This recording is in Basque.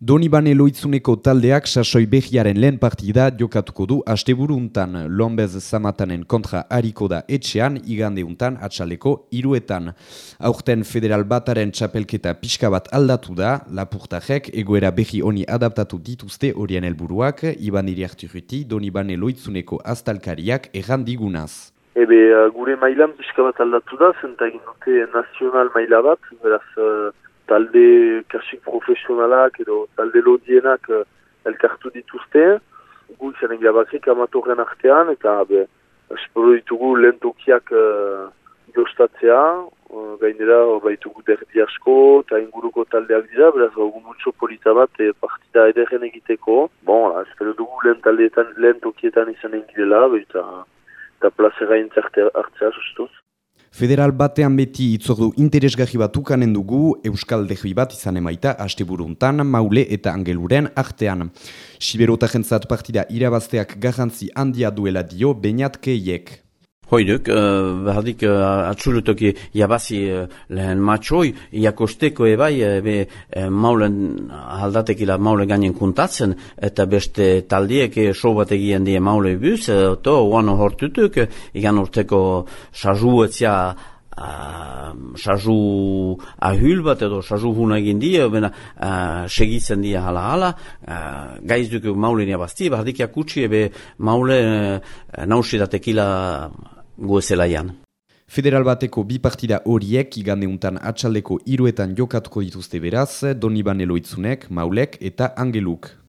Donibane loitzuneko taldeak sasoi behiaren lehen partida jokatuko du asteburuntan. Lombez zamatanen kontra hariko da etxean, igandeuntan atxaleko iruetan. Aurten federal bataren txapelketa pixka bat aldatu da, lapurtajek egoera behi honi adaptatu dituzte horien helburuak, Iban Iriarturuti Donibane loitzuneko astalkariak errandigunaz. Ebe, uh, gure mailan pixka bat aldatu da, zentagin dute nazional maila bat, beraz, uh, talde kasik profesionalak edo talde lodienak uh, elkartu dituzte, gu izan egilabakik amatorren artean, eta be, espero ditugu lehen tokiak uh, jostatzea, uh, gainera baitugu derdi asko, eta inguruko taldeak dira, beraz gau multso polita bat e, partida ederen egiteko. Bon, la, espero dugu lehen taldeetan, lehen tokietan izan egilela, eta, eta plazera hartzea sustuz. Federal batean beti itzordu interesgarri bat ukanen dugu Euskal Derbi bat izan emaita asteburuntan, maule eta angeluren artean. Siberota jentzat partida irabazteak garrantzi handia duela dio Beñat Keiek. Hoiduk, uh, behardik uh, atxulutoki jabazi uh, lehen matxoi, iakosteko ebai, uh, be, uh, maulen aldatekila maule gainen kuntatzen, eta beste taldiek uh, show bat egien die maule buz, uh, to, oan hortutuk, uh, igan urteko sazu etzia uh, sazu ahul bat edo sazu huna egin die, bena uh, segitzen die hala hala, uh, gaiz duk maule niabazti, behardik jakutsi ebe maule uh, nausidatekila goezelaian. Federal bateko bi partida horiek igandeuntan atxaldeko iruetan jokatuko dituzte beraz, Donibane Loitzunek, Maulek eta Angeluk.